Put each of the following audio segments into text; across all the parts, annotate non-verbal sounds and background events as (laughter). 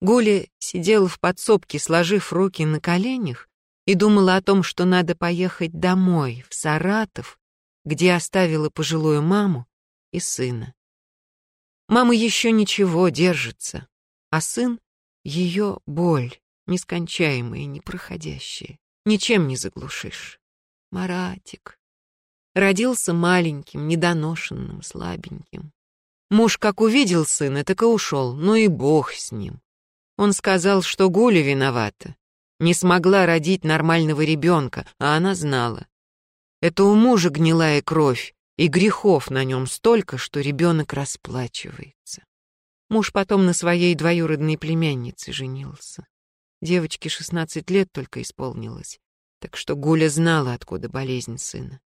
Гуля сидела в подсобке, сложив руки на коленях, и думала о том, что надо поехать домой, в Саратов, где оставила пожилую маму и сына. Мама еще ничего держится, а сын — ее боль, нескончаемая непроходящая. Ничем не заглушишь. Маратик. Родился маленьким, недоношенным, слабеньким. Муж как увидел сына, так и ушел, ну и бог с ним. Он сказал, что Гуля виновата. Не смогла родить нормального ребенка, а она знала. Это у мужа гнилая кровь, и грехов на нем столько, что ребенок расплачивается. Муж потом на своей двоюродной племяннице женился. Девочке 16 лет только исполнилось, так что Гуля знала, откуда болезнь сына.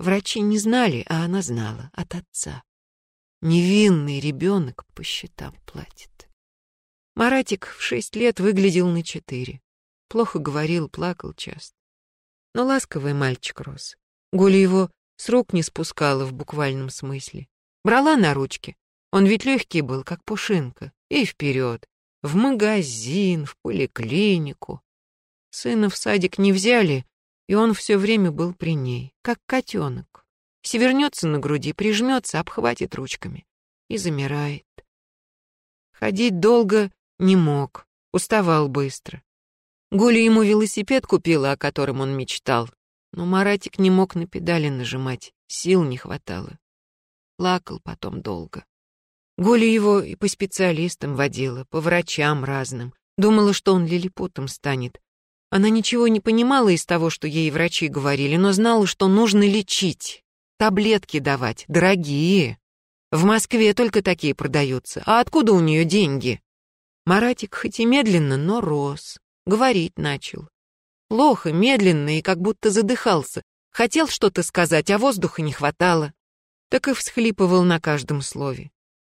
Врачи не знали, а она знала от отца. Невинный ребенок по счетам платит. Маратик в шесть лет выглядел на четыре. Плохо говорил, плакал часто. Но ласковый мальчик рос. Гуля его с рук не спускала в буквальном смысле. Брала на ручки. Он ведь легкий был, как пушинка. И вперед. В магазин, в поликлинику. Сына в садик не взяли, и он все время был при ней, как котенок. Севернется на груди, прижмется, обхватит ручками и замирает. Ходить долго не мог, уставал быстро. Гуля ему велосипед купила, о котором он мечтал, но Маратик не мог на педали нажимать, сил не хватало. Плакал потом долго. Гуля его и по специалистам водила, по врачам разным. Думала, что он лилипутом станет. Она ничего не понимала из того, что ей врачи говорили, но знала, что нужно лечить, таблетки давать, дорогие. В Москве только такие продаются. А откуда у нее деньги? Маратик хоть и медленно, но рос. Говорить начал. Плохо, медленно и как будто задыхался. Хотел что-то сказать, а воздуха не хватало. Так и всхлипывал на каждом слове.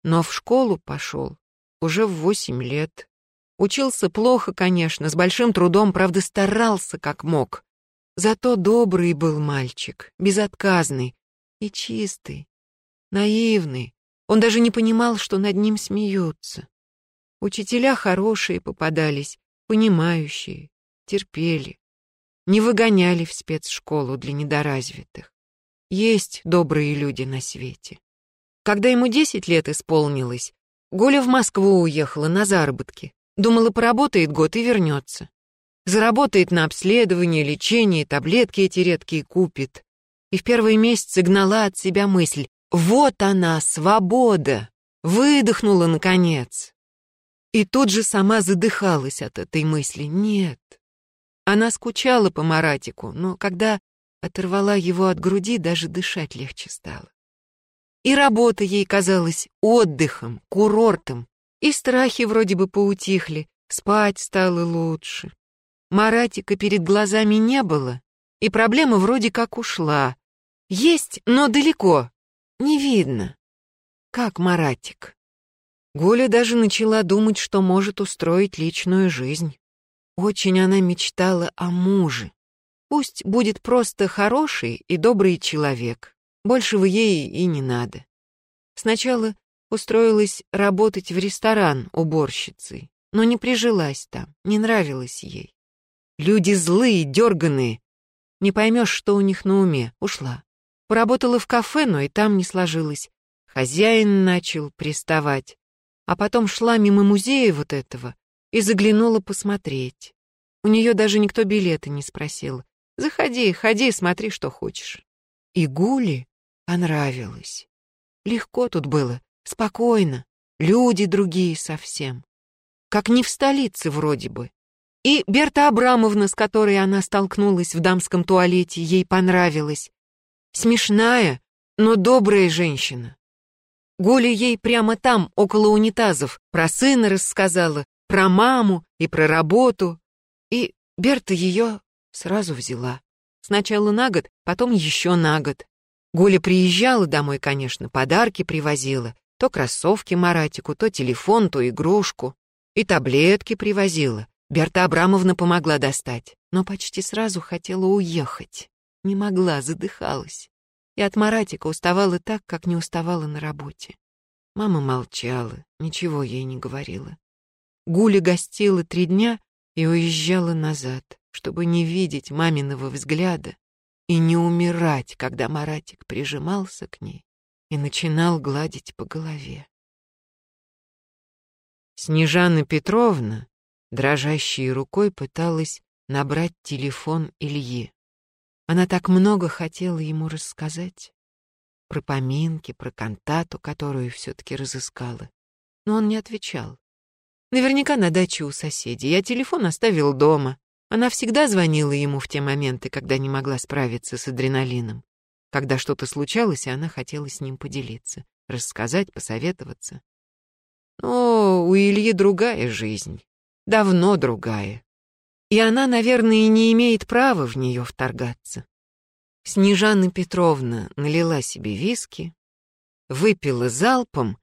Но в школу пошел уже в восемь лет. Учился плохо, конечно, с большим трудом, правда, старался как мог. Зато добрый был мальчик, безотказный и чистый, наивный. Он даже не понимал, что над ним смеются. Учителя хорошие попадались, понимающие, терпели. Не выгоняли в спецшколу для недоразвитых. Есть добрые люди на свете. Когда ему десять лет исполнилось, Голя в Москву уехала на заработки. Думала, поработает год и вернется. Заработает на обследование, лечение, таблетки эти редкие купит. И в первые месяцы гнала от себя мысль «Вот она, свобода!» Выдохнула, наконец. И тут же сама задыхалась от этой мысли. Нет. Она скучала по Маратику, но когда оторвала его от груди, даже дышать легче стало. И работа ей казалась отдыхом, курортом, и страхи вроде бы поутихли, спать стало лучше. Маратика перед глазами не было, и проблема вроде как ушла. Есть, но далеко, не видно. Как Маратик? Гуля даже начала думать, что может устроить личную жизнь. Очень она мечтала о муже. Пусть будет просто хороший и добрый человек. Большего ей и не надо. Сначала устроилась работать в ресторан уборщицей, но не прижилась там, не нравилось ей. Люди злые, дерганые. Не поймешь, что у них на уме. Ушла. Поработала в кафе, но и там не сложилось. Хозяин начал приставать а потом шла мимо музея вот этого и заглянула посмотреть. У нее даже никто билеты не спросил. Заходи, ходи, смотри, что хочешь. И Гули понравилось. Легко тут было, спокойно, люди другие совсем. Как не в столице вроде бы. И Берта Абрамовна, с которой она столкнулась в дамском туалете, ей понравилась. Смешная, но добрая женщина. Голя ей прямо там, около унитазов, про сына рассказала, про маму и про работу. И Берта ее сразу взяла. Сначала на год, потом еще на год. Голя приезжала домой, конечно, подарки привозила. То кроссовки Маратику, то телефон, то игрушку. И таблетки привозила. Берта Абрамовна помогла достать, но почти сразу хотела уехать. Не могла, задыхалась и от Маратика уставала так, как не уставала на работе. Мама молчала, ничего ей не говорила. Гуля гостила три дня и уезжала назад, чтобы не видеть маминого взгляда и не умирать, когда Маратик прижимался к ней и начинал гладить по голове. Снежана Петровна, дрожащей рукой, пыталась набрать телефон Ильи. Она так много хотела ему рассказать. Про поминки, про кантату, которую все-таки разыскала. Но он не отвечал. Наверняка на даче у соседей. Я телефон оставил дома. Она всегда звонила ему в те моменты, когда не могла справиться с адреналином. Когда что-то случалось, и она хотела с ним поделиться, рассказать, посоветоваться. Но у Ильи другая жизнь. Давно другая. И она, наверное, не имеет права в нее вторгаться. Снежана Петровна налила себе виски, выпила залпом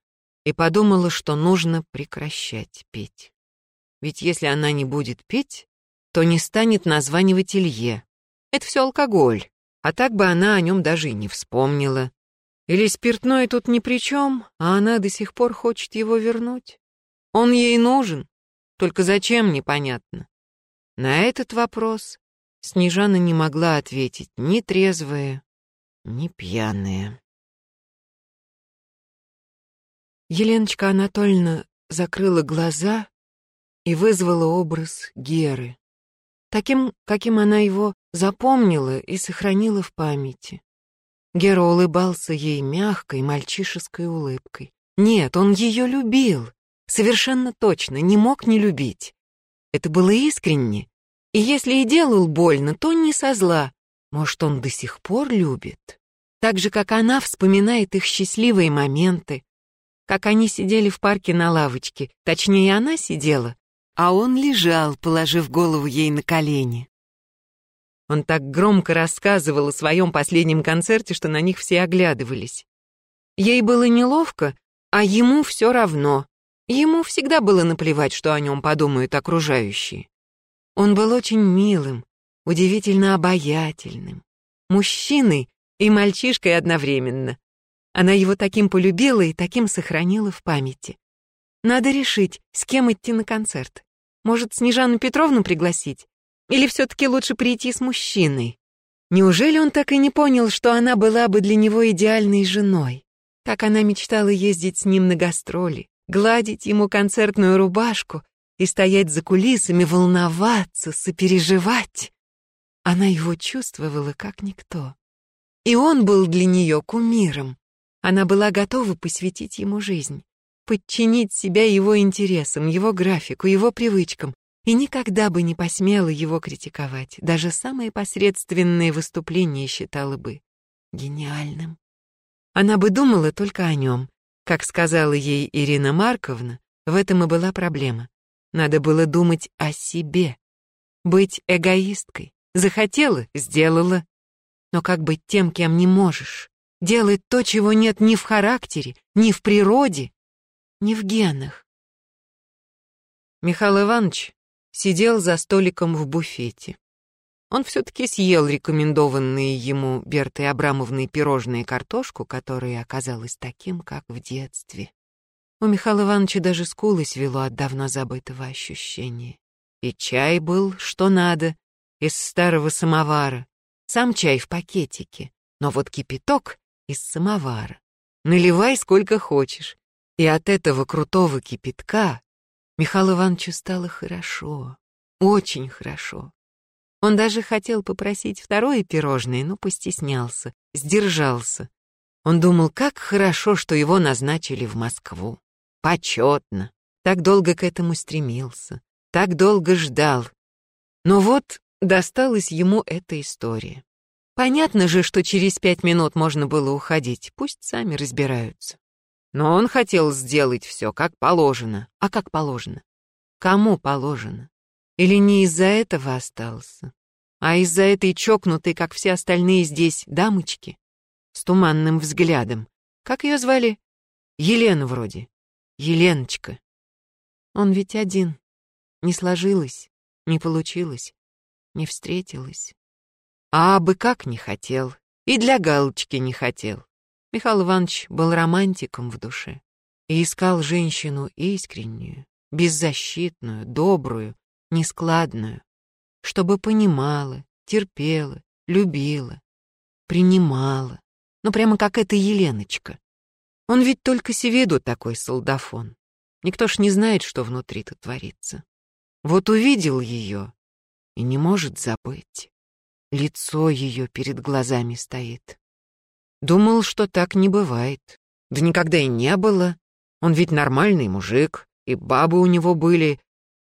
и подумала, что нужно прекращать петь. Ведь если она не будет петь, то не станет названивать Илье. Это все алкоголь, а так бы она о нем даже и не вспомнила. Или спиртное тут ни при чем, а она до сих пор хочет его вернуть. Он ей нужен, только зачем, непонятно. На этот вопрос Снежана не могла ответить ни трезвая, ни пьяная. Еленочка Анатольевна закрыла глаза и вызвала образ Геры, таким, каким она его запомнила и сохранила в памяти. Гера улыбался ей мягкой мальчишеской улыбкой. Нет, он ее любил, совершенно точно, не мог не любить. Это было искренне, и если и делал больно, то не со зла. Может, он до сих пор любит? Так же, как она вспоминает их счастливые моменты, как они сидели в парке на лавочке. Точнее, она сидела, а он лежал, положив голову ей на колени. Он так громко рассказывал о своем последнем концерте, что на них все оглядывались. Ей было неловко, а ему все равно. Ему всегда было наплевать, что о нем подумают окружающие. Он был очень милым, удивительно обаятельным, мужчиной и мальчишкой одновременно. Она его таким полюбила и таким сохранила в памяти. Надо решить, с кем идти на концерт. Может, Снежану Петровну пригласить? Или все-таки лучше прийти с мужчиной? Неужели он так и не понял, что она была бы для него идеальной женой? Как она мечтала ездить с ним на гастроли, гладить ему концертную рубашку и стоять за кулисами, волноваться, сопереживать. Она его чувствовала как никто. И он был для нее кумиром. Она была готова посвятить ему жизнь, подчинить себя его интересам, его графику, его привычкам, и никогда бы не посмела его критиковать. Даже самые посредственные выступления считала бы гениальным. Она бы думала только о нем. Как сказала ей Ирина Марковна, в этом и была проблема. Надо было думать о себе, быть эгоисткой. Захотела — сделала. Но как быть тем, кем не можешь? делает то, чего нет ни в характере, ни в природе, ни в генах. Михаил Иванович сидел за столиком в буфете. Он все-таки съел рекомендованные ему Бертой Абрамовной пирожные картошку, которая оказалась таким, как в детстве. У Михаила Ивановича даже скулы свело от давно забытого ощущения. И чай был, что надо, из старого самовара. Сам чай в пакетике, но вот кипяток из самовара. Наливай сколько хочешь. И от этого крутого кипятка Михаилу Ивановичу стало хорошо, очень хорошо. Он даже хотел попросить второе пирожное, но постеснялся, сдержался. Он думал, как хорошо, что его назначили в Москву. Почетно. Так долго к этому стремился, так долго ждал. Но вот досталась ему эта история. Понятно же, что через пять минут можно было уходить, пусть сами разбираются. Но он хотел сделать все как положено. А как положено? Кому положено? Или не из-за этого остался, а из-за этой чокнутой, как все остальные здесь, дамочки? С туманным взглядом. Как ее звали? Елена вроде. Еленочка. Он ведь один. Не сложилось, не получилось, не встретилось. А бы как не хотел. И для галочки не хотел. Михаил Иванович был романтиком в душе и искал женщину искреннюю, беззащитную, добрую, нескладную, чтобы понимала, терпела, любила, принимала. Ну, прямо как эта Еленочка. Он ведь только Севеду такой солдафон. Никто ж не знает, что внутри-то творится. Вот увидел ее и не может забыть. Лицо ее перед глазами стоит. Думал, что так не бывает. Да никогда и не было. Он ведь нормальный мужик, и бабы у него были,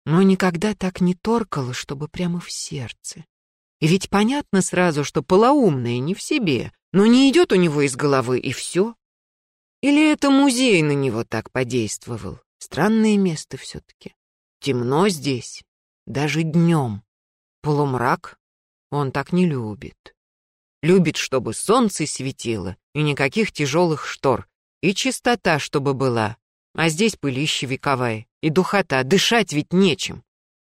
но никогда так не торкало, чтобы прямо в сердце. И ведь понятно сразу, что полоумная не в себе, но не идет у него из головы, и все. Или это музей на него так подействовал? Странное место все-таки. Темно здесь, даже днем. Полумрак он так не любит. Любит, чтобы солнце светило, и никаких тяжелых штор, и чистота, чтобы была. А здесь пылище вековая, и духота, дышать ведь нечем.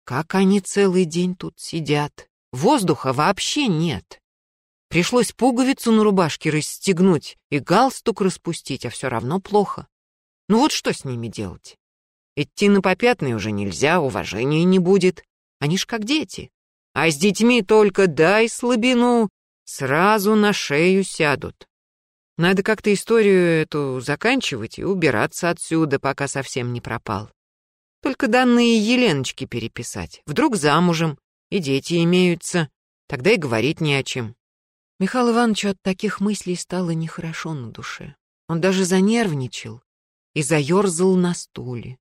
Как они целый день тут сидят. Воздуха вообще нет. Пришлось пуговицу на рубашке расстегнуть и галстук распустить, а все равно плохо. Ну вот что с ними делать? Идти на попятный уже нельзя, уважения не будет. Они ж как дети. А с детьми только дай слабину, сразу на шею сядут. Надо как-то историю эту заканчивать и убираться отсюда, пока совсем не пропал. Только данные Еленочки переписать. Вдруг замужем, и дети имеются. Тогда и говорить не о чем. Михаил Ивановичу от таких мыслей стало нехорошо на душе. Он даже занервничал и заерзал на стуле.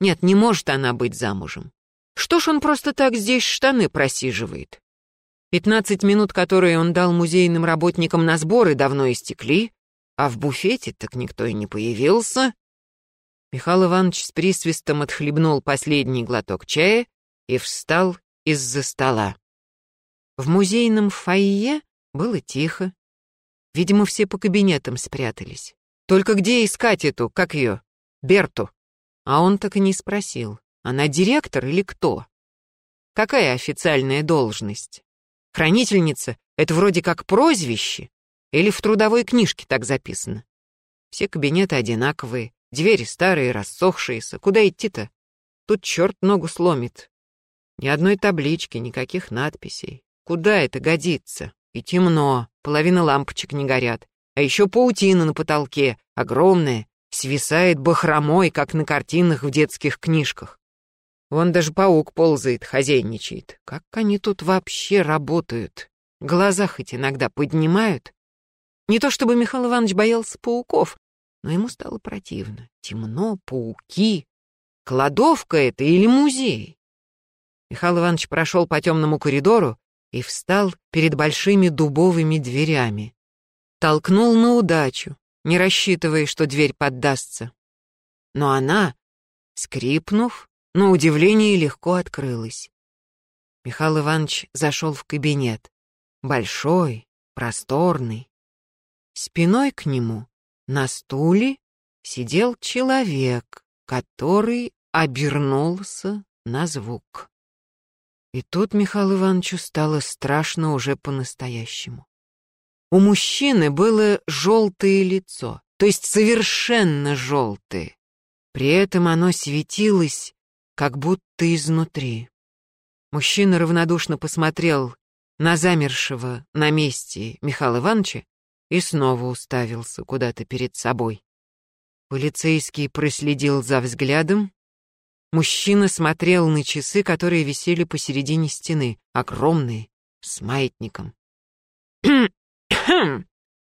Нет, не может она быть замужем. Что ж он просто так здесь штаны просиживает? Пятнадцать минут, которые он дал музейным работникам на сборы, давно истекли, а в буфете так никто и не появился. Михаил Иванович с присвистом отхлебнул последний глоток чая и встал из-за стола. В музейном фойе было тихо. Видимо, все по кабинетам спрятались. Только где искать эту, как ее, Берту? А он так и не спросил, она директор или кто? Какая официальная должность? Хранительница — это вроде как прозвище? Или в трудовой книжке так записано? Все кабинеты одинаковые, двери старые, рассохшиеся. Куда идти-то? Тут черт ногу сломит. Ни одной таблички, никаких надписей. Куда это годится? И темно, половина лампочек не горят. А еще паутина на потолке, огромная, свисает бахромой, как на картинах в детских книжках. Вон даже паук ползает, хозяйничает. Как они тут вообще работают? Глаза хоть иногда поднимают. Не то чтобы Михаил Иванович боялся пауков, но ему стало противно. Темно, пауки. Кладовка это или музей? Михаил Иванович прошел по темному коридору и встал перед большими дубовыми дверями. Толкнул на удачу, не рассчитывая, что дверь поддастся. Но она, скрипнув, на удивление легко открылась. Михаил Иванович зашел в кабинет. Большой, просторный. Спиной к нему на стуле сидел человек, который обернулся на звук. И тут Михаилу Ивановичу стало страшно уже по-настоящему. У мужчины было желтое лицо, то есть совершенно желтое. При этом оно светилось как будто изнутри. Мужчина равнодушно посмотрел на замершего на месте Михаила Ивановича и снова уставился куда-то перед собой. Полицейский проследил за взглядом. Мужчина смотрел на часы, которые висели посередине стены, огромные, с маятником. (coughs)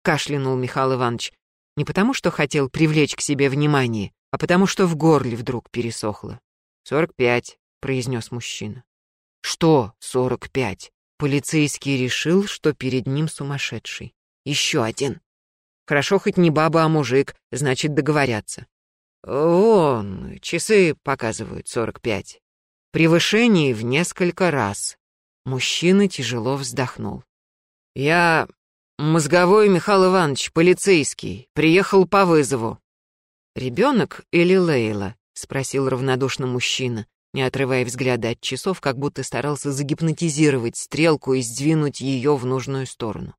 кашлянул Михаил Иванович, не потому что хотел привлечь к себе внимание, а потому что в горле вдруг пересохло. «Сорок пять», — произнес мужчина. «Что сорок пять?» Полицейский решил, что перед ним сумасшедший. Еще один. Хорошо, хоть не баба, а мужик, значит, договорятся. Вон, часы показывают сорок пять. Превышение в несколько раз. Мужчина тяжело вздохнул. Я мозговой Михаил Иванович, полицейский, приехал по вызову. Ребенок или Лейла? — спросил равнодушно мужчина, не отрывая взгляда от часов, как будто старался загипнотизировать стрелку и сдвинуть ее в нужную сторону.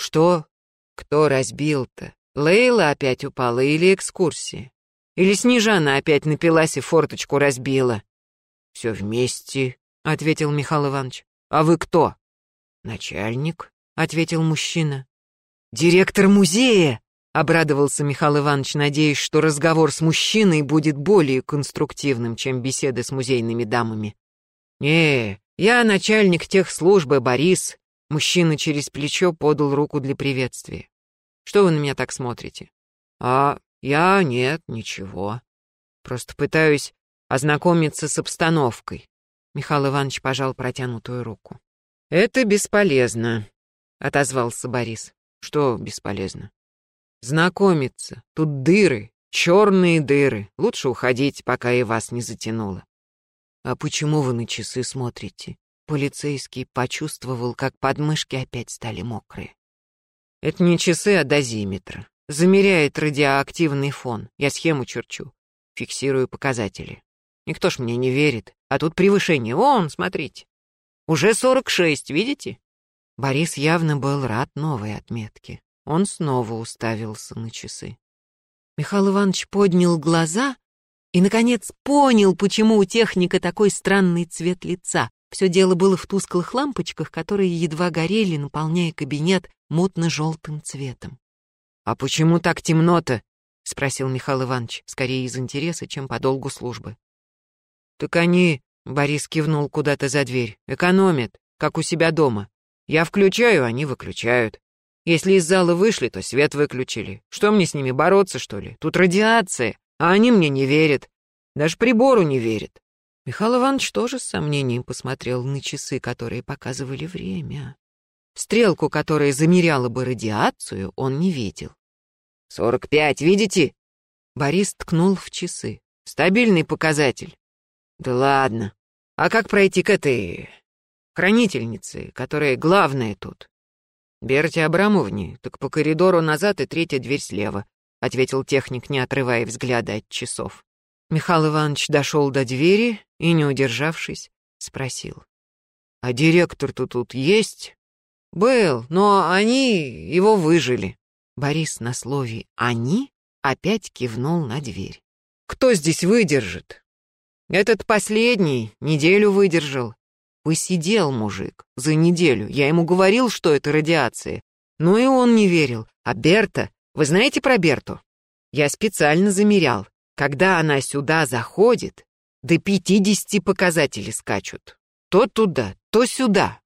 «Что? Кто разбил-то? Лейла опять упала или экскурсия? Или Снежана опять напилась и форточку разбила?» «Все вместе», — ответил Михаил Иванович. «А вы кто?» «Начальник», — ответил мужчина. «Директор музея!» — обрадовался Михаил Иванович, надеясь, что разговор с мужчиной будет более конструктивным, чем беседы с музейными дамами. «Не, я начальник тех службы, Борис», — мужчина через плечо подал руку для приветствия. «Что вы на меня так смотрите?» «А я нет, ничего. Просто пытаюсь ознакомиться с обстановкой». Михаил Иванович пожал протянутую руку. «Это бесполезно», — отозвался Борис. «Что бесполезно?» «Знакомиться. Тут дыры, черные дыры. Лучше уходить, пока и вас не затянуло». «А почему вы на часы смотрите?» Полицейский почувствовал, как подмышки опять стали мокрые. «Это не часы, а дозиметр. Замеряет радиоактивный фон. Я схему черчу. Фиксирую показатели. Никто ж мне не верит. А тут превышение. Вон, смотрите. Уже 46, видите? Борис явно был рад новой отметке. Он снова уставился на часы. Михаил Иванович поднял глаза и, наконец, понял, почему у техника такой странный цвет лица. Все дело было в тусклых лампочках, которые едва горели, наполняя кабинет мутно-желтым цветом. «А почему так темно-то?» — спросил Михаил Иванович, скорее из интереса, чем по долгу службы. «Так они Борис кивнул куда-то за дверь. «Экономят, как у себя дома. Я включаю, они выключают. Если из зала вышли, то свет выключили. Что мне с ними бороться, что ли? Тут радиация, а они мне не верят. Даже прибору не верят». Михаил Иванович тоже с сомнением посмотрел на часы, которые показывали время. Стрелку, которая замеряла бы радиацию, он не видел. «Сорок пять, видите?» Борис ткнул в часы. «Стабильный показатель. Да ладно. А как пройти к этой... хранительнице, которая главная тут? Берте Абрамовне, так по коридору назад и третья дверь слева, ответил техник, не отрывая взгляда от часов. Михаил Иванович дошел до двери и, не удержавшись, спросил. «А директор-то тут есть?» «Был, но они его выжили». Борис на слове «они» опять кивнул на дверь. «Кто здесь выдержит? Этот последний неделю выдержал. Посидел мужик за неделю. Я ему говорил, что это радиация. Но и он не верил. А Берта, вы знаете про Берту? Я специально замерял. Когда она сюда заходит, до пятидесяти показатели скачут. То туда, то сюда.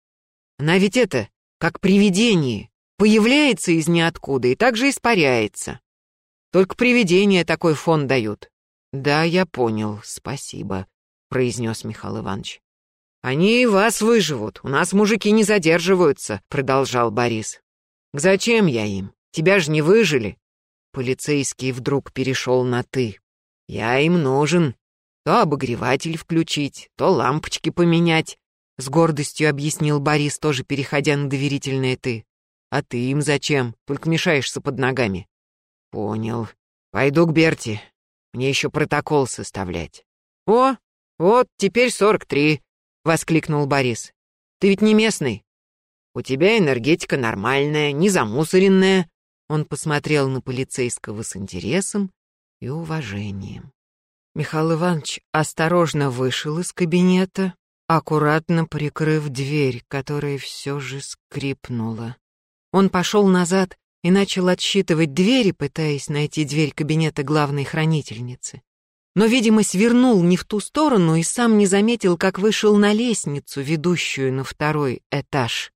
Она ведь это, как привидение, появляется из ниоткуда и также испаряется. Только привидения такой фон дают. «Да, я понял, спасибо», — произнес Михаил Иванович. «Они и вас выживут, у нас мужики не задерживаются», — продолжал Борис. «Зачем я им? Тебя же не выжили». Полицейский вдруг перешел на «ты». «Я им нужен. То обогреватель включить, то лампочки поменять», — с гордостью объяснил Борис, тоже переходя на доверительное «ты». «А ты им зачем? Только мешаешься под ногами». «Понял. Пойду к Берти. Мне еще протокол составлять. О, вот теперь сорок три, воскликнул Борис. Ты ведь не местный. У тебя энергетика нормальная, не замусоренная. Он посмотрел на полицейского с интересом и уважением. Михаил Иванович осторожно вышел из кабинета, аккуратно прикрыв дверь, которая все же скрипнула. Он пошел назад и начал отсчитывать двери, пытаясь найти дверь кабинета главной хранительницы. Но, видимо, свернул не в ту сторону и сам не заметил, как вышел на лестницу, ведущую на второй этаж.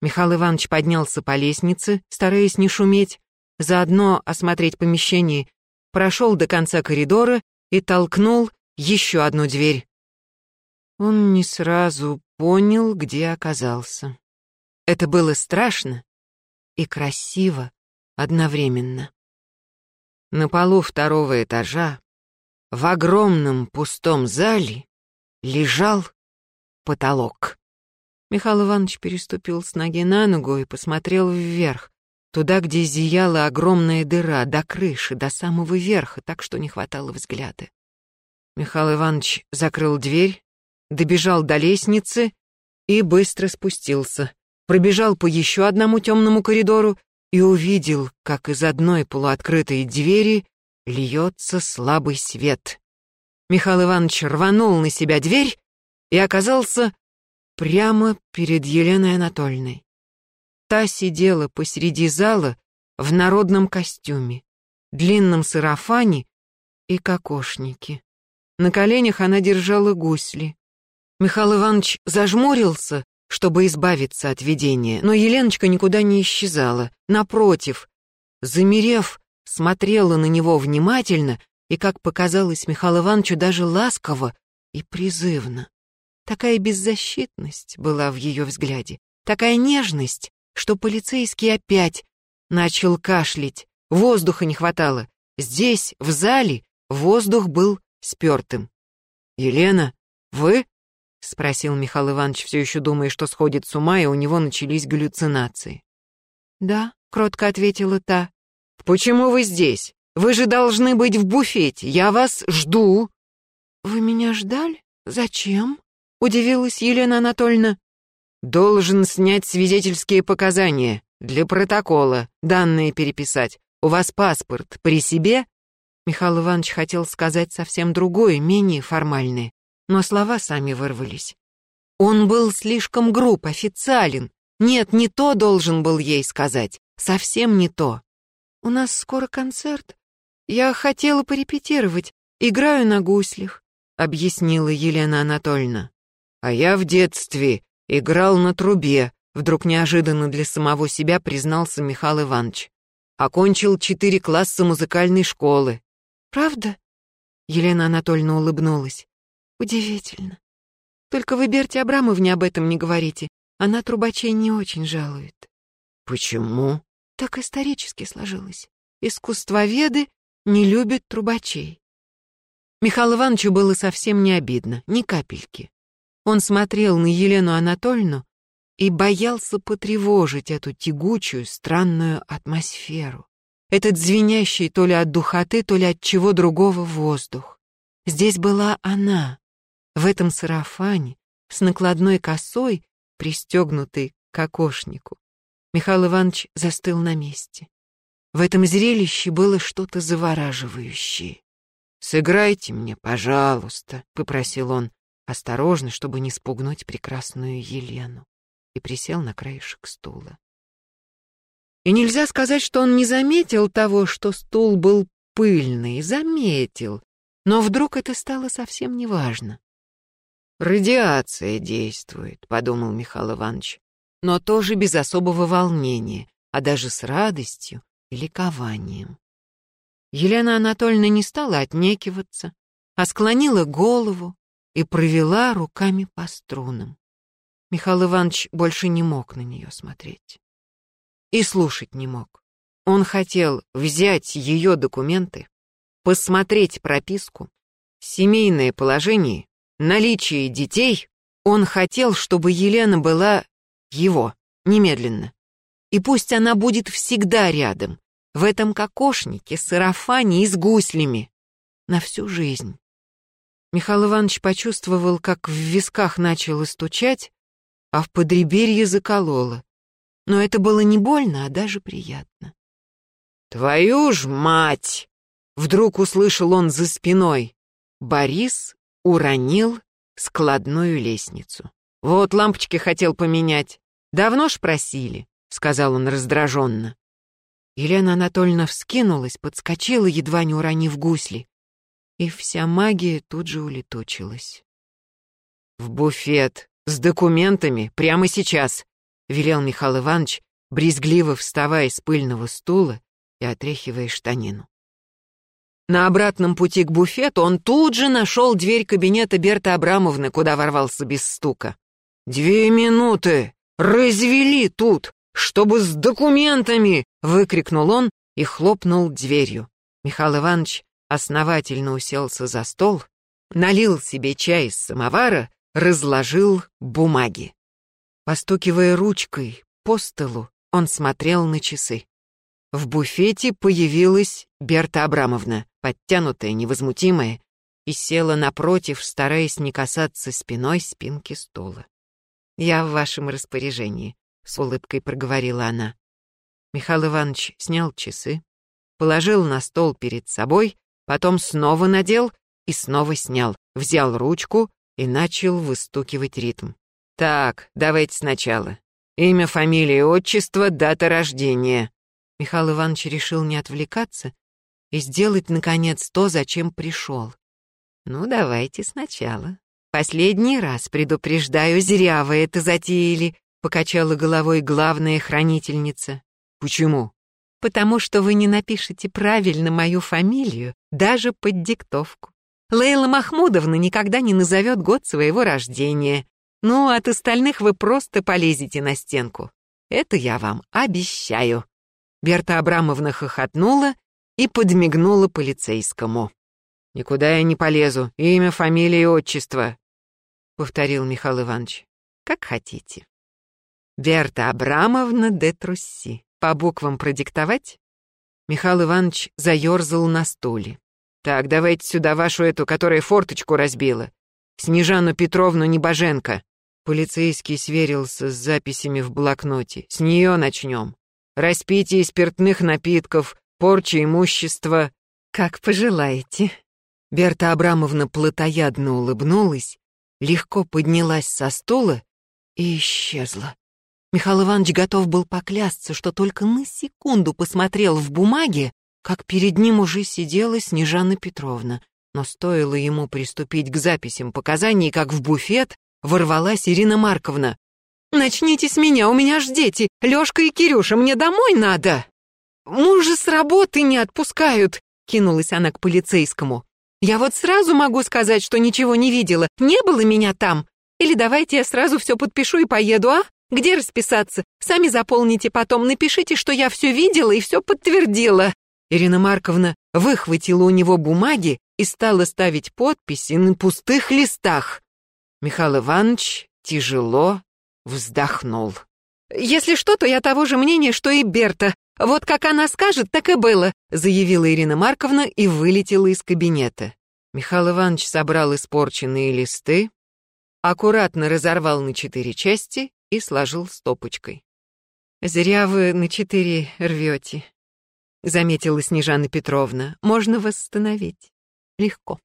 Михаил Иванович поднялся по лестнице, стараясь не шуметь, заодно осмотреть помещение, прошел до конца коридора и толкнул еще одну дверь. Он не сразу понял, где оказался. Это было страшно и красиво одновременно. На полу второго этажа, в огромном пустом зале, лежал потолок. Михаил Иванович переступил с ноги на ногу и посмотрел вверх, туда, где зияла огромная дыра, до крыши, до самого верха, так что не хватало взгляда. Михаил Иванович закрыл дверь, добежал до лестницы и быстро спустился пробежал по еще одному темному коридору и увидел, как из одной полуоткрытой двери льется слабый свет. Михаил Иванович рванул на себя дверь и оказался прямо перед Еленой Анатольевной. Та сидела посреди зала в народном костюме, длинном сарафане и кокошнике. На коленях она держала гусли. Михаил Иванович зажмурился, чтобы избавиться от видения, но Еленочка никуда не исчезала. Напротив, замерев, смотрела на него внимательно и, как показалось Михаилу Ивановичу, даже ласково и призывно. Такая беззащитность была в ее взгляде, такая нежность, что полицейский опять начал кашлять. Воздуха не хватало. Здесь, в зале, воздух был спертым. «Елена, вы?» — спросил Михаил Иванович, все еще думая, что сходит с ума, и у него начались галлюцинации. «Да», — кротко ответила та. «Почему вы здесь? Вы же должны быть в буфете. Я вас жду». «Вы меня ждали? Зачем?» — удивилась Елена Анатольевна. «Должен снять свидетельские показания. Для протокола. Данные переписать. У вас паспорт при себе?» Михаил Иванович хотел сказать совсем другое, менее формальное, но слова сами вырвались. Он был слишком груб, официален. Нет, не то должен был ей сказать. Совсем не то. «У нас скоро концерт. Я хотела порепетировать. Играю на гуслях», — объяснила Елена Анатольевна. «А я в детстве играл на трубе», — вдруг неожиданно для самого себя признался Михаил Иванович. «Окончил четыре класса музыкальной школы. Правда? Елена Анатольевна улыбнулась. Удивительно. Только вы Берте Абрамовне об этом не говорите. Она трубачей не очень жалует. Почему? Так исторически сложилось. Искусствоведы не любят трубачей. Михаилу Ивановичу было совсем не обидно, ни капельки. Он смотрел на Елену Анатольевну и боялся потревожить эту тягучую, странную атмосферу. Этот звенящий то ли от духоты, то ли от чего другого воздух. Здесь была она, в этом сарафане, с накладной косой, пристегнутой к окошнику. Михаил Иванович застыл на месте. В этом зрелище было что-то завораживающее. «Сыграйте мне, пожалуйста», — попросил он, осторожно, чтобы не спугнуть прекрасную Елену, и присел на краешек стула. И нельзя сказать, что он не заметил того, что стул был пыльный, заметил, но вдруг это стало совсем неважно. «Радиация действует», — подумал Михаил Иванович, но тоже без особого волнения, а даже с радостью и ликованием. Елена Анатольевна не стала отнекиваться, а склонила голову и провела руками по струнам. Михаил Иванович больше не мог на нее смотреть и слушать не мог. Он хотел взять ее документы, посмотреть прописку, семейное положение, наличие детей. Он хотел, чтобы Елена была его, немедленно. И пусть она будет всегда рядом, в этом кокошнике, сарафане и с гуслями. На всю жизнь. Михаил Иванович почувствовал, как в висках начало стучать, а в подреберье закололо но это было не больно, а даже приятно. «Твою ж мать!» — вдруг услышал он за спиной. Борис уронил складную лестницу. «Вот лампочки хотел поменять. Давно ж просили», — сказал он раздраженно. Елена Анатольевна вскинулась, подскочила, едва не уронив гусли, и вся магия тут же улетучилась. «В буфет с документами прямо сейчас», велел Михаил Иванович, брезгливо вставая с пыльного стула и отряхивая штанину. На обратном пути к буфету он тут же нашел дверь кабинета Берты Абрамовны, куда ворвался без стука. «Две минуты! Развели тут! Чтобы с документами!» — выкрикнул он и хлопнул дверью. Михаил Иванович основательно уселся за стол, налил себе чай из самовара, разложил бумаги. Постукивая ручкой по столу, он смотрел на часы. В буфете появилась Берта Абрамовна, подтянутая, невозмутимая, и села напротив, стараясь не касаться спиной спинки стула. «Я в вашем распоряжении», — с улыбкой проговорила она. Михаил Иванович снял часы, положил на стол перед собой, потом снова надел и снова снял, взял ручку и начал выстукивать ритм. «Так, давайте сначала. Имя, фамилия, отчество, дата рождения». Михаил Иванович решил не отвлекаться и сделать, наконец, то, зачем пришел. «Ну, давайте сначала. Последний раз предупреждаю, зря вы это затеяли», покачала головой главная хранительница. «Почему?» «Потому что вы не напишете правильно мою фамилию, даже под диктовку. Лейла Махмудовна никогда не назовет год своего рождения. Ну, от остальных вы просто полезете на стенку. Это я вам обещаю». Берта Абрамовна хохотнула и подмигнула полицейскому. «Никуда я не полезу. Имя, фамилия и отчество», — повторил Михаил Иванович. «Как хотите». «Берта Абрамовна де Трусси. По буквам продиктовать?» Михаил Иванович заерзал на стуле. «Так, давайте сюда вашу эту, которая форточку разбила. Снежану Петровну Небоженко». Полицейский сверился с записями в блокноте. «С нее начнем. Распитие спиртных напитков, порча имущества». «Как пожелаете». Берта Абрамовна плотоядно улыбнулась, легко поднялась со стула и исчезла. Михаил Иванович готов был поклясться, что только на секунду посмотрел в бумаге, как перед ним уже сидела Снежана Петровна. Но стоило ему приступить к записям показаний, как в буфет ворвалась Ирина Марковна. «Начните с меня, у меня ж дети, Лёшка и Кирюша, мне домой надо!» «Мужа с работы не отпускают», — кинулась она к полицейскому. «Я вот сразу могу сказать, что ничего не видела, не было меня там. Или давайте я сразу все подпишу и поеду, а? Где расписаться? Сами заполните потом, напишите, что я все видела и все подтвердила». Ирина Марковна выхватила у него бумаги и стала ставить подписи на пустых листах. Михаил Иванович тяжело вздохнул. «Если что, то я того же мнения, что и Берта. Вот как она скажет, так и было», заявила Ирина Марковна и вылетела из кабинета. Михаил Иванович собрал испорченные листы, аккуратно разорвал на четыре части и сложил стопочкой. «Зря вы на четыре рвете», — заметила Снежана Петровна. «Можно восстановить. Легко».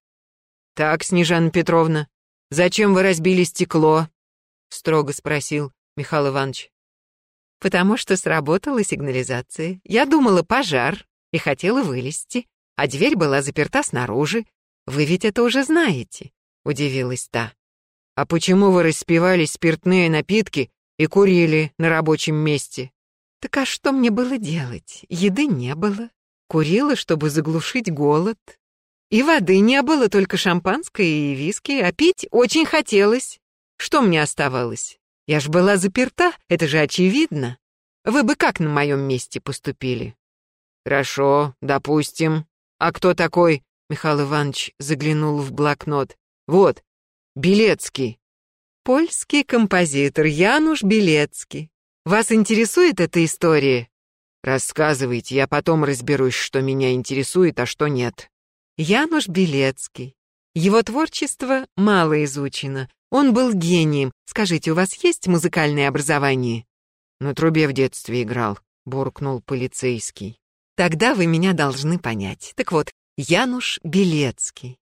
«Так, Снежана Петровна, зачем вы разбили стекло?» — строго спросил Михаил Иванович. «Потому что сработала сигнализация. Я думала, пожар, и хотела вылезти, а дверь была заперта снаружи. Вы ведь это уже знаете», — удивилась та. «А почему вы распивали спиртные напитки и курили на рабочем месте. Так а что мне было делать? Еды не было. Курила, чтобы заглушить голод. И воды не было, только шампанское и виски, а пить очень хотелось. Что мне оставалось? Я ж была заперта, это же очевидно. Вы бы как на моем месте поступили? Хорошо, допустим. А кто такой? Михаил Иванович заглянул в блокнот. Вот, Белецкий. Польский композитор Януш Белецкий. Вас интересует эта история? Рассказывайте, я потом разберусь, что меня интересует, а что нет. Януш Белецкий. Его творчество мало изучено. Он был гением. Скажите, у вас есть музыкальное образование? На трубе в детстве играл, буркнул полицейский. Тогда вы меня должны понять. Так вот, Януш Белецкий.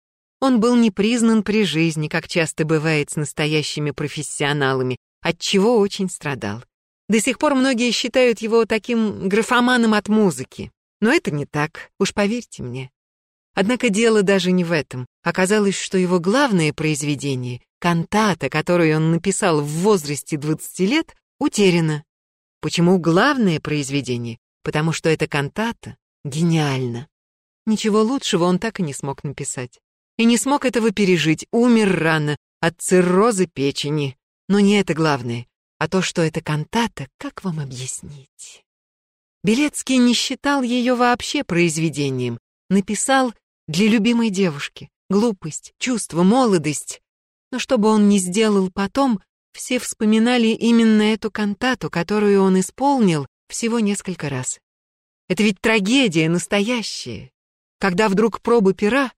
Он был не признан при жизни, как часто бывает с настоящими профессионалами, от чего очень страдал. До сих пор многие считают его таким графоманом от музыки. Но это не так, уж поверьте мне. Однако дело даже не в этом. Оказалось, что его главное произведение, кантата, которую он написал в возрасте 20 лет, утеряно. Почему главное произведение? Потому что эта кантата гениальна. Ничего лучшего он так и не смог написать и не смог этого пережить, умер рано от цирроза печени. Но не это главное, а то, что это кантата, как вам объяснить? Белецкий не считал ее вообще произведением, написал для любимой девушки, глупость, чувство, молодость. Но что бы он ни сделал потом, все вспоминали именно эту кантату, которую он исполнил всего несколько раз. Это ведь трагедия настоящая. Когда вдруг пробы пера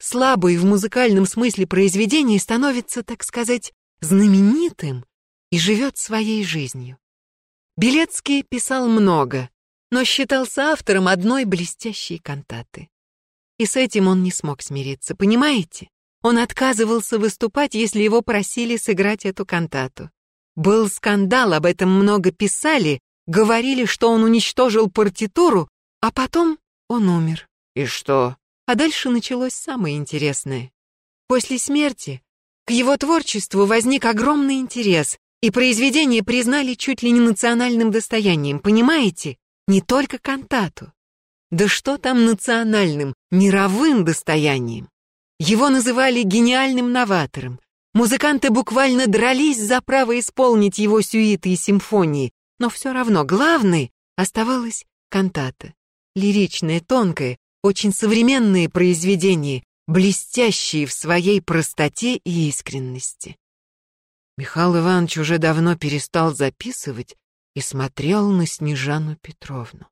слабый в музыкальном смысле произведение становится, так сказать, знаменитым и живет своей жизнью. Белецкий писал много, но считался автором одной блестящей кантаты. И с этим он не смог смириться, понимаете? Он отказывался выступать, если его просили сыграть эту кантату. Был скандал, об этом много писали, говорили, что он уничтожил партитуру, а потом он умер. И что? А дальше началось самое интересное. После смерти к его творчеству возник огромный интерес, и произведение признали чуть ли не национальным достоянием, понимаете? Не только кантату. Да что там национальным, мировым достоянием. Его называли гениальным новатором. Музыканты буквально дрались за право исполнить его сюиты и симфонии, но все равно главной оставалась кантата. Лиричное, тонкое, очень современные произведения, блестящие в своей простоте и искренности. Михаил Иванович уже давно перестал записывать и смотрел на Снежану Петровну.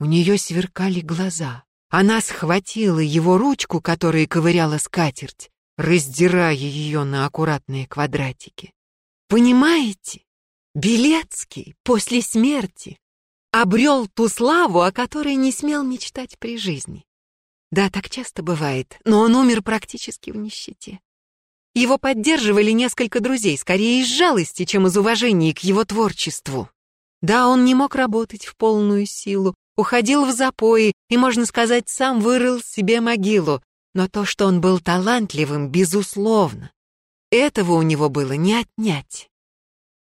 У нее сверкали глаза. Она схватила его ручку, которая ковыряла скатерть, раздирая ее на аккуратные квадратики. Понимаете, Белецкий после смерти обрел ту славу, о которой не смел мечтать при жизни. Да, так часто бывает, но он умер практически в нищете. Его поддерживали несколько друзей, скорее из жалости, чем из уважения к его творчеству. Да, он не мог работать в полную силу, уходил в запои и, можно сказать, сам вырыл себе могилу, но то, что он был талантливым, безусловно. Этого у него было не отнять.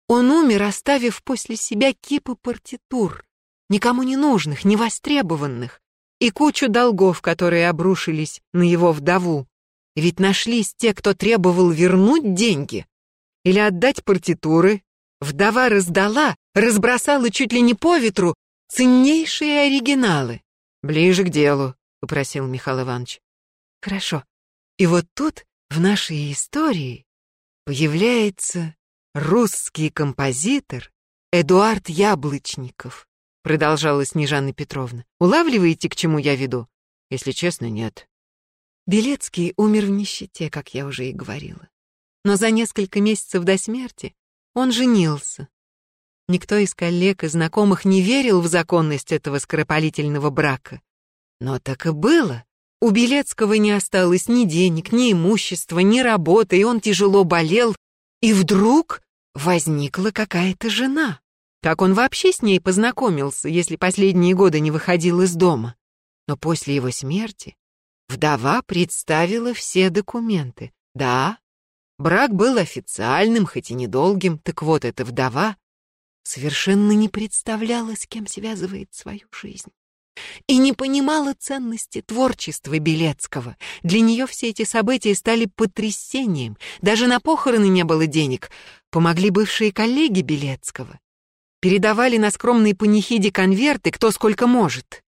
Он умер, оставив после себя кипы партитур, никому не нужных, не востребованных, и кучу долгов, которые обрушились на его вдову. Ведь нашлись те, кто требовал вернуть деньги или отдать партитуры. Вдова раздала, разбросала чуть ли не по ветру ценнейшие оригиналы. «Ближе к делу», — попросил Михаил Иванович. «Хорошо. И вот тут, в нашей истории, появляется русский композитор Эдуард Яблочников продолжала Снежана Петровна. Улавливаете, к чему я веду? Если честно, нет. Белецкий умер в нищете, как я уже и говорила. Но за несколько месяцев до смерти он женился. Никто из коллег и знакомых не верил в законность этого скоропалительного брака. Но так и было. У Белецкого не осталось ни денег, ни имущества, ни работы, и он тяжело болел. И вдруг возникла какая-то жена. Как он вообще с ней познакомился, если последние годы не выходил из дома? Но после его смерти вдова представила все документы. Да, брак был официальным, хоть и недолгим, так вот эта вдова совершенно не представляла, с кем связывает свою жизнь. И не понимала ценности творчества Белецкого. Для нее все эти события стали потрясением. Даже на похороны не было денег. Помогли бывшие коллеги Белецкого передавали на скромной панихиде конверты кто сколько может.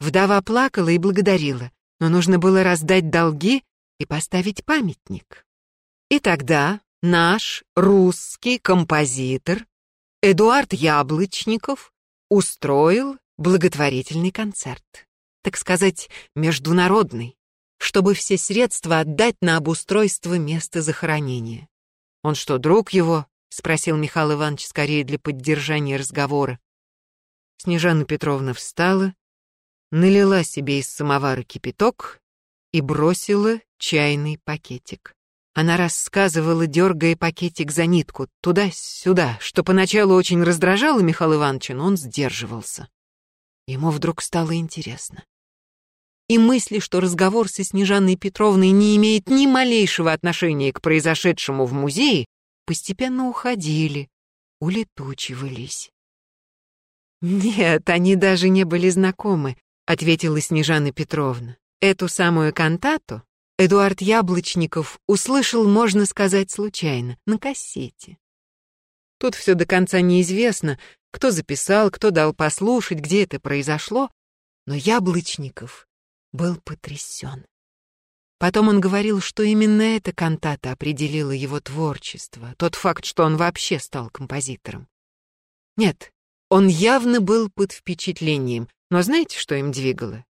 Вдова плакала и благодарила, но нужно было раздать долги и поставить памятник. И тогда наш русский композитор Эдуард Яблочников устроил благотворительный концерт, так сказать, международный, чтобы все средства отдать на обустройство места захоронения. Он что, друг его? — спросил Михаил Иванович скорее для поддержания разговора. Снежана Петровна встала, налила себе из самовара кипяток и бросила чайный пакетик. Она рассказывала, дергая пакетик за нитку, туда-сюда, что поначалу очень раздражало Михаила Ивановича, но он сдерживался. Ему вдруг стало интересно. И мысли, что разговор со Снежанной Петровной не имеет ни малейшего отношения к произошедшему в музее, постепенно уходили, улетучивались. «Нет, они даже не были знакомы», — ответила Снежана Петровна. Эту самую кантату Эдуард Яблочников услышал, можно сказать, случайно, на кассете. Тут все до конца неизвестно, кто записал, кто дал послушать, где это произошло, но Яблочников был потрясен. Потом он говорил, что именно эта кантата определила его творчество, тот факт, что он вообще стал композитором. Нет, он явно был под впечатлением, но знаете, что им двигало?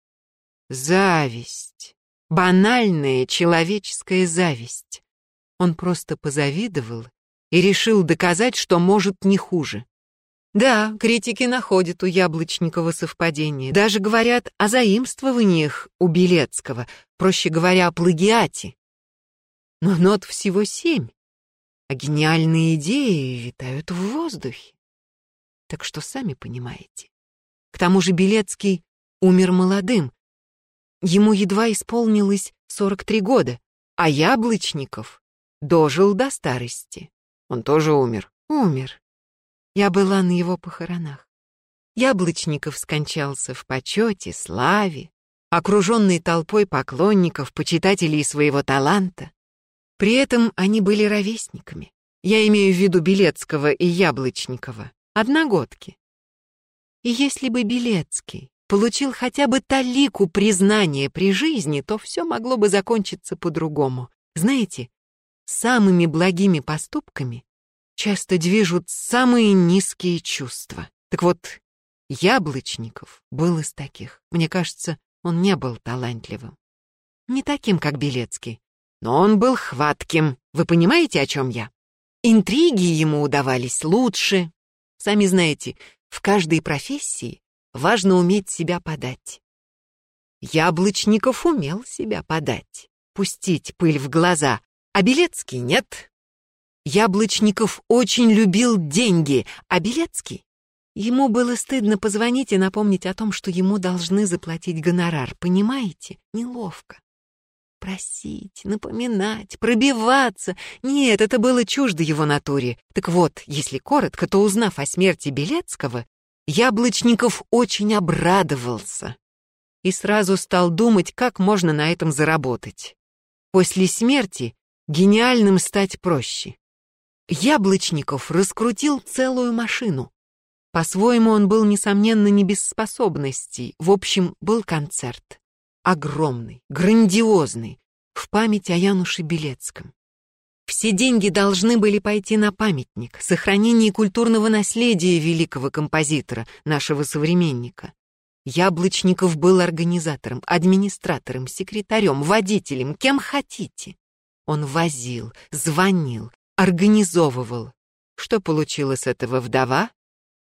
Зависть. Банальная человеческая зависть. Он просто позавидовал и решил доказать, что может не хуже. Да, критики находят у Яблочникова совпадение. Даже говорят о заимствованиях у Белецкого, проще говоря, о плагиате. Но нот всего семь, а гениальные идеи витают в воздухе. Так что сами понимаете. К тому же Белецкий умер молодым. Ему едва исполнилось 43 года, а Яблочников дожил до старости. Он тоже умер. Умер. Я была на его похоронах. Яблочников скончался в почете, славе, окруженный толпой поклонников, почитателей своего таланта. При этом они были ровесниками. Я имею в виду Белецкого и Яблочникова, одногодки. И если бы Белецкий получил хотя бы талику признания при жизни, то все могло бы закончиться по-другому. Знаете, самыми благими поступками часто движут самые низкие чувства. Так вот, Яблочников был из таких. Мне кажется, он не был талантливым. Не таким, как Белецкий. Но он был хватким. Вы понимаете, о чем я? Интриги ему удавались лучше. Сами знаете, в каждой профессии важно уметь себя подать. Яблочников умел себя подать, пустить пыль в глаза, а Белецкий нет. Яблочников очень любил деньги, а Белецкий... Ему было стыдно позвонить и напомнить о том, что ему должны заплатить гонорар, понимаете? Неловко. Просить, напоминать, пробиваться. Нет, это было чуждо его натуре. Так вот, если коротко, то узнав о смерти Белецкого, Яблочников очень обрадовался и сразу стал думать, как можно на этом заработать. После смерти гениальным стать проще. Яблочников раскрутил целую машину. По-своему он был, несомненно, не без способностей. В общем, был концерт. Огромный, грандиозный, в память о Януше Белецком. Все деньги должны были пойти на памятник, сохранение культурного наследия великого композитора, нашего современника. Яблочников был организатором, администратором, секретарем, водителем, кем хотите. Он возил, звонил, организовывал. Что получила с этого вдова?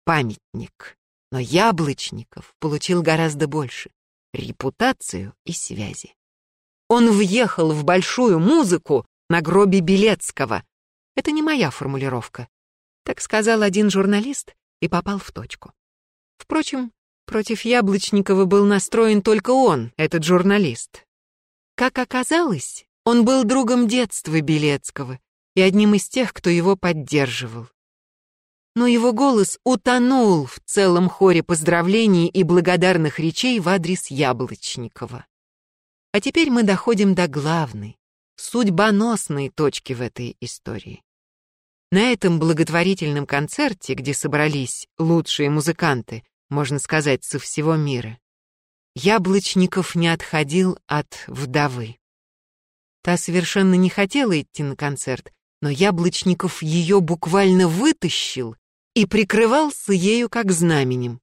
Памятник. Но Яблочников получил гораздо больше — репутацию и связи. Он въехал в большую музыку на гробе Белецкого. Это не моя формулировка. Так сказал один журналист и попал в точку. Впрочем, против Яблочникова был настроен только он, этот журналист. Как оказалось, он был другом детства Белецкого и одним из тех, кто его поддерживал. Но его голос утонул в целом хоре поздравлений и благодарных речей в адрес Яблочникова. А теперь мы доходим до главной, судьбоносной точки в этой истории. На этом благотворительном концерте, где собрались лучшие музыканты, можно сказать, со всего мира, Яблочников не отходил от вдовы. Та совершенно не хотела идти на концерт, но Яблочников ее буквально вытащил и прикрывался ею как знаменем.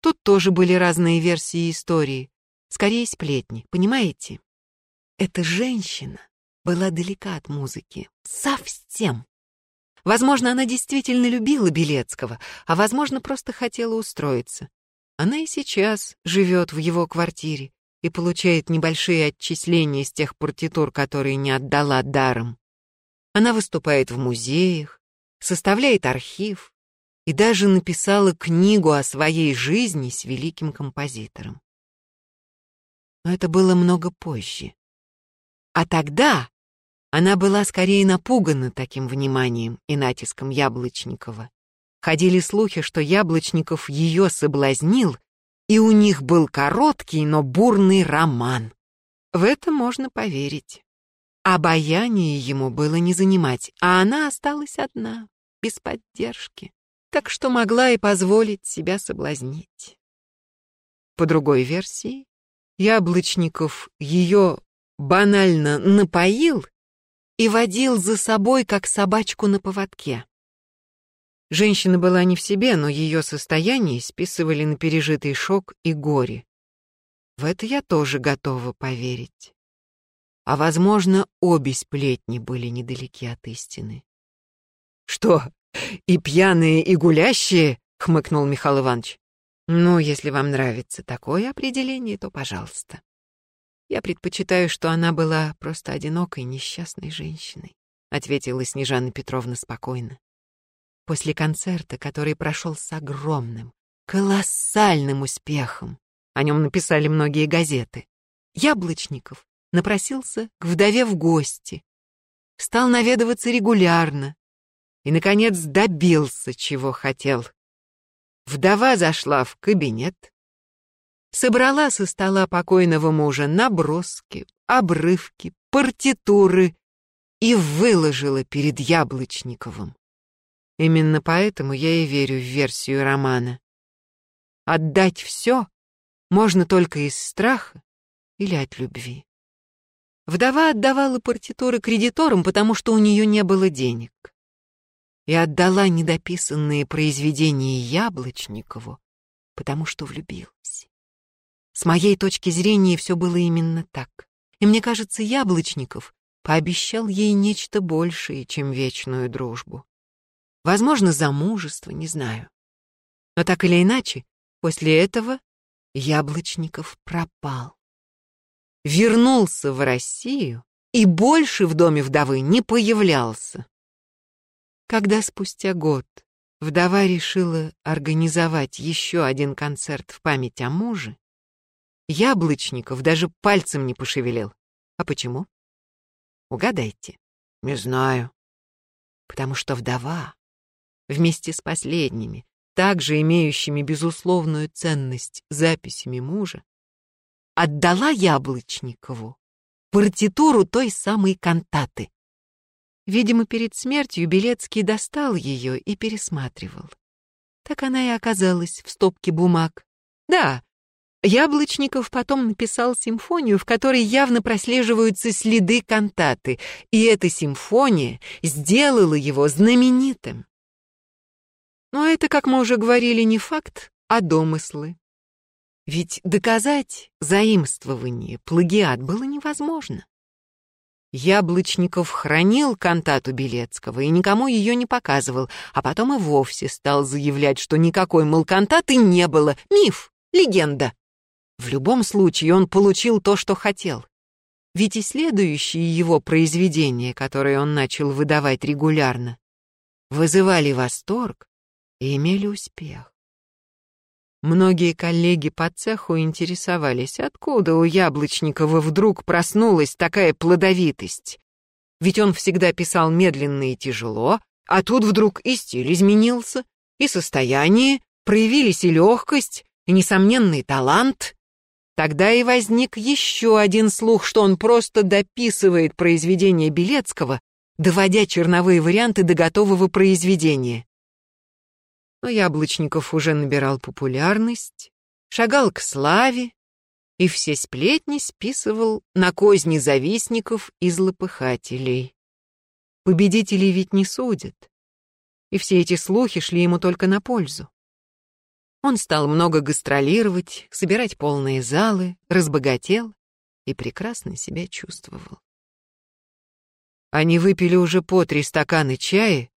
Тут тоже были разные версии истории, скорее сплетни, понимаете? Эта женщина была далека от музыки, совсем. Возможно, она действительно любила Белецкого, а возможно, просто хотела устроиться. Она и сейчас живет в его квартире и получает небольшие отчисления с тех партитур, которые не отдала даром. Она выступает в музеях, составляет архив и даже написала книгу о своей жизни с великим композитором. Но это было много позже. А тогда она была скорее напугана таким вниманием и натиском Яблочникова. Ходили слухи, что Яблочников ее соблазнил, и у них был короткий, но бурный роман. В это можно поверить. Обаяние ему было не занимать, а она осталась одна, без поддержки, так что могла и позволить себя соблазнить. По другой версии, Яблочников ее банально напоил и водил за собой, как собачку на поводке. Женщина была не в себе, но ее состояние списывали на пережитый шок и горе. В это я тоже готова поверить. А, возможно, обе сплетни были недалеки от истины. «Что, и пьяные, и гулящие?» — хмыкнул Михаил Иванович. Ну, если вам нравится такое определение, то пожалуйста. Я предпочитаю, что она была просто одинокой, несчастной женщиной, ответила Снежана Петровна спокойно. После концерта, который прошел с огромным, колоссальным успехом, о нем написали многие газеты, Яблочников напросился к вдове в гости, стал наведываться регулярно и, наконец, добился, чего хотел. Вдова зашла в кабинет, собрала со стола покойного мужа наброски, обрывки, партитуры и выложила перед Яблочниковым. Именно поэтому я и верю в версию романа. Отдать все можно только из страха или от любви. Вдова отдавала партитуры кредиторам, потому что у нее не было денег. И отдала недописанные произведения Яблочникову, потому что влюбилась. С моей точки зрения все было именно так. И мне кажется, Яблочников пообещал ей нечто большее, чем вечную дружбу. Возможно, замужество, не знаю. Но так или иначе, после этого Яблочников пропал вернулся в Россию и больше в доме вдовы не появлялся. Когда спустя год вдова решила организовать еще один концерт в память о муже, Яблочников даже пальцем не пошевелил. А почему? Угадайте. Не знаю. Потому что вдова вместе с последними, также имеющими безусловную ценность записями мужа, отдала Яблочникову партитуру той самой кантаты. Видимо, перед смертью Белецкий достал ее и пересматривал. Так она и оказалась в стопке бумаг. Да, Яблочников потом написал симфонию, в которой явно прослеживаются следы кантаты, и эта симфония сделала его знаменитым. Но это, как мы уже говорили, не факт, а домыслы. Ведь доказать заимствование, плагиат было невозможно. Яблочников хранил кантату Белецкого и никому ее не показывал, а потом и вовсе стал заявлять, что никакой, мол, кантаты не было. Миф, легенда. В любом случае он получил то, что хотел. Ведь и следующие его произведения, которые он начал выдавать регулярно, вызывали восторг и имели успех. Многие коллеги по цеху интересовались, откуда у Яблочникова вдруг проснулась такая плодовитость. Ведь он всегда писал медленно и тяжело, а тут вдруг и стиль изменился, и состояние, проявились и легкость, и несомненный талант. Тогда и возник еще один слух, что он просто дописывает произведение Белецкого, доводя черновые варианты до готового произведения. Но Яблочников уже набирал популярность, шагал к славе и все сплетни списывал на козни завистников и злопыхателей. Победителей ведь не судят, и все эти слухи шли ему только на пользу. Он стал много гастролировать, собирать полные залы, разбогател и прекрасно себя чувствовал. Они выпили уже по три стакана чая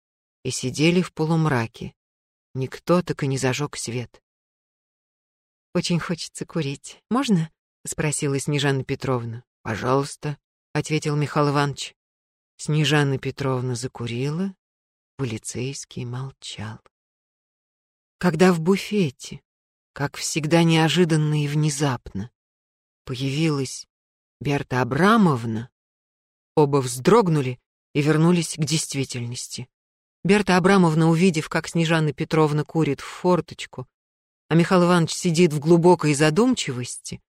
и сидели в полумраке. Никто так и не зажег свет. «Очень хочется курить. Можно?» — спросила Снежана Петровна. «Пожалуйста», — ответил Михаил Иванович. Снежана Петровна закурила, полицейский молчал. Когда в буфете, как всегда неожиданно и внезапно, появилась Берта Абрамовна, оба вздрогнули и вернулись к действительности. Берта Абрамовна, увидев, как Снежана Петровна курит в форточку, а Михаил Иванович сидит в глубокой задумчивости,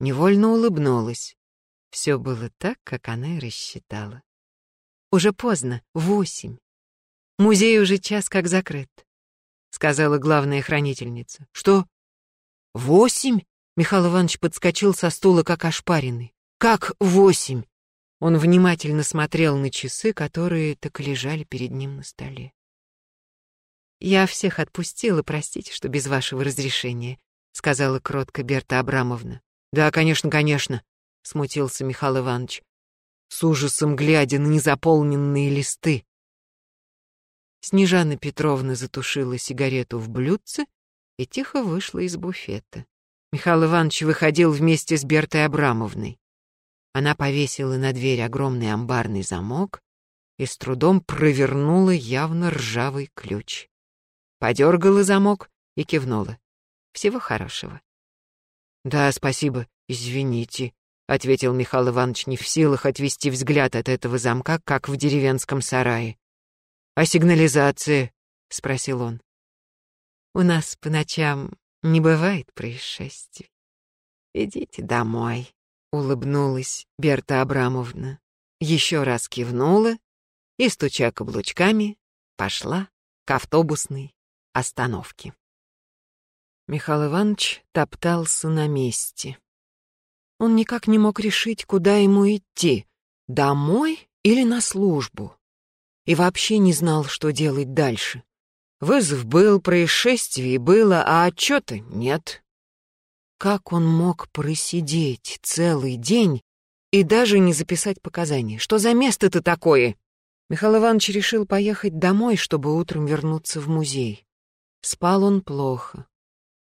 невольно улыбнулась. Все было так, как она и рассчитала. Уже поздно, восемь. Музей уже час как закрыт, сказала главная хранительница. Что? Восемь? Михаил Иванович подскочил со стула, как ошпаренный. Как восемь? Он внимательно смотрел на часы, которые так и лежали перед ним на столе. «Я всех отпустила, простите, что без вашего разрешения», — сказала кротко Берта Абрамовна. «Да, конечно, конечно», — смутился Михаил Иванович, с ужасом глядя на незаполненные листы. Снежана Петровна затушила сигарету в блюдце и тихо вышла из буфета. Михаил Иванович выходил вместе с Бертой Абрамовной. Она повесила на дверь огромный амбарный замок и с трудом провернула явно ржавый ключ. Подергала замок и кивнула. Всего хорошего. «Да, спасибо, извините», — ответил Михаил Иванович, не в силах отвести взгляд от этого замка, как в деревенском сарае. «А сигнализация?» — спросил он. «У нас по ночам не бывает происшествий. Идите домой», — улыбнулась Берта Абрамовна. Еще раз кивнула и, стуча каблучками, пошла к автобусной остановке. Михаил Иванович топтался на месте. Он никак не мог решить, куда ему идти — домой или на службу. И вообще не знал, что делать дальше. Вызов был, происшествие было, а отчета нет. Как он мог просидеть целый день и даже не записать показания? Что за место-то такое? Михаил Иванович решил поехать домой, чтобы утром вернуться в музей. Спал он плохо.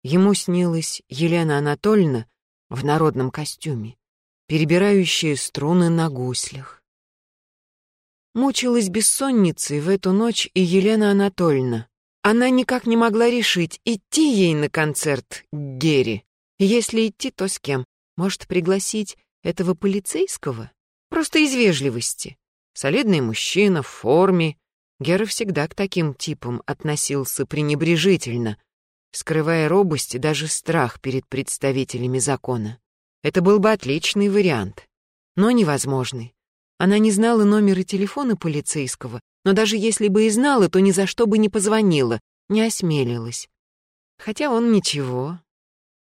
Ему снилась Елена Анатольевна в народном костюме, перебирающая струны на гуслях. Мучилась бессонницей в эту ночь и Елена Анатольевна. Она никак не могла решить, идти ей на концерт к Гере. Если идти, то с кем? Может, пригласить этого полицейского? Просто из вежливости. Солидный мужчина в форме. Гера всегда к таким типам относился пренебрежительно — скрывая робость и даже страх перед представителями закона. Это был бы отличный вариант, но невозможный. Она не знала номера телефона полицейского, но даже если бы и знала, то ни за что бы не позвонила, не осмелилась. Хотя он ничего.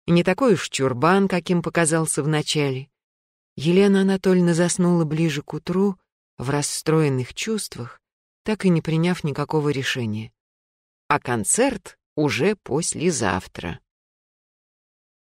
И не такой уж чурбан, каким показался вначале. Елена Анатольевна заснула ближе к утру, в расстроенных чувствах, так и не приняв никакого решения. А концерт уже послезавтра.